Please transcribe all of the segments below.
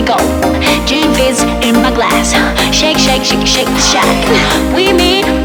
we go. Gin fizz in my glass. Shake, shake, shake, shake, shake. We meet.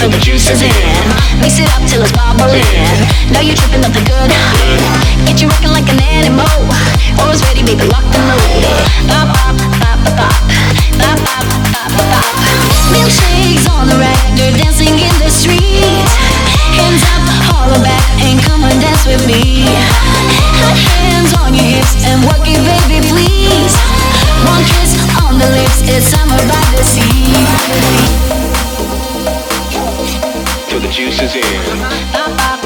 till the juice is in. Mix it up till it's bubbling. Now you're tripping up the good. Get you rocking like an animal. Always ready, baby, lock and load. Pop, pop, pop, pop, pop, pop, pop, pop, bop, bop. Milkshakes on the rack, they're dancing in the street. Hands up, holler back, and come and dance with me. Hot hands on your hips and work it, baby, please. One kiss on the lips, it's summer by the sea juices in.